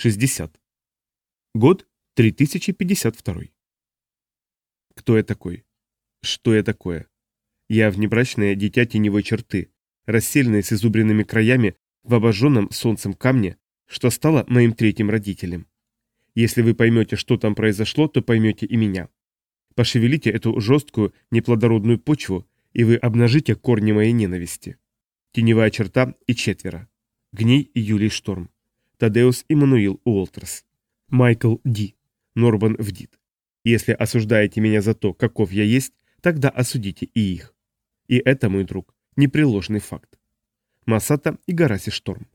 60. Год 3052. Кто я такой? Что я такое? Я внебрачное дитя теневой черты, рассельное с изубренными краями в обожженном солнцем камне, что стало моим третьим родителем. Если вы поймете, что там произошло, то поймете и меня. Пошевелите эту жесткую, неплодородную почву, и вы обнажите корни моей ненависти. Теневая черта и четверо. Гней и Юлий Шторм. Тадеус Иммануил Уолтерс. Майкл Ди. Норбан Вдит. Если осуждаете меня за то, каков я есть, тогда осудите и их. И это, мой друг, непреложный факт. Масата и Гараси Шторм.